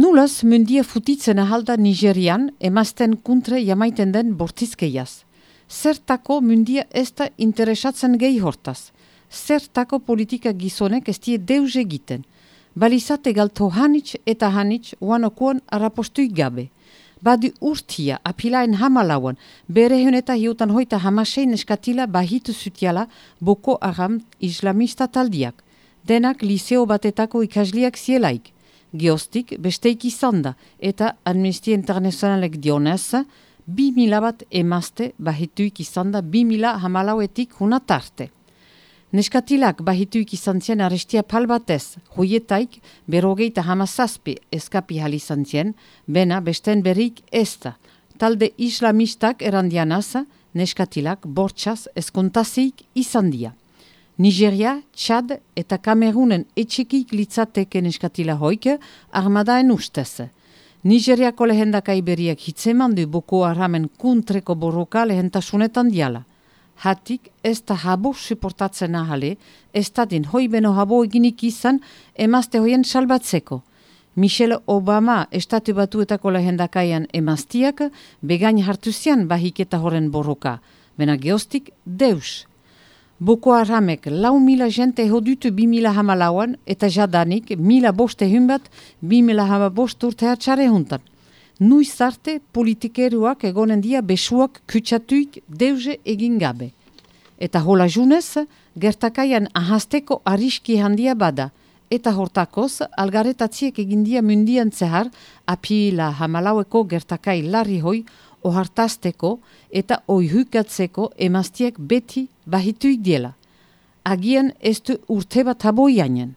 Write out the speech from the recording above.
Nulaz mundia futitzen ahalda Nigerian emazten kuntre jamaiten den bortizkeiaz. Zertako mundia ez da interesatzen gehi hortaz. Zertako politika gizonek ez die deus egiten. Balizate galto hanitz eta hanitz uanokuan arapostuik gabe. Badi urtia apilaen hamalauan, bere eta hiutan hoita hamasein eskatila bahitu zutiala boko aham islamista taldiak. Denak liceo batetako ikasliak zielaik. Geostik besteik izan da eta Amnistia Internazionalek dionez, bi mila bat emazte bahituik izan da bi mila hamalauetik hunatarte. Neskatilak bahituik izan zien arestia pal batez, huietaik berogeita hamazazpi eskapi hal izan zien, bena besten berik ez da. Talde islamistak erandianaz, neskatilak bortxaz eskontazik izan dia. Nigeria, Txad eta Kamerunen etxekik litzateke neskatila hoik armadaen ustez. Nigeriako lehendakai beriak hitzeman du Boko Haramen kuntreko borroka lehentasunetan diala hatik ez da habo suportatzen ahale, ez da din hoi beno habo eginik izan emazte hoien salbatzeko. Michelle Obama estatu batuetako lehendakaian emaztiak begain hartu zian bahiketa horren borroka, bena geostik deus. Boko Haramek lau mila jente hodutu bi mila hamalauan eta jadanik mila boste bat bi mila hama bost urtea txare huntan. Nuiz arte politikeruak egonen dia besuak kutsatuik deuze egin gabe. Eta hola junez, gertakaian ahazteko ariski handia bada. Eta hortakoz, algaretatziek egindia mundian zehar, apila hamalaueko gertakai larri hoi, ohartazteko eta oihukatzeko emaztiek beti bahituik diela. Agian ez du urte bat aboianen.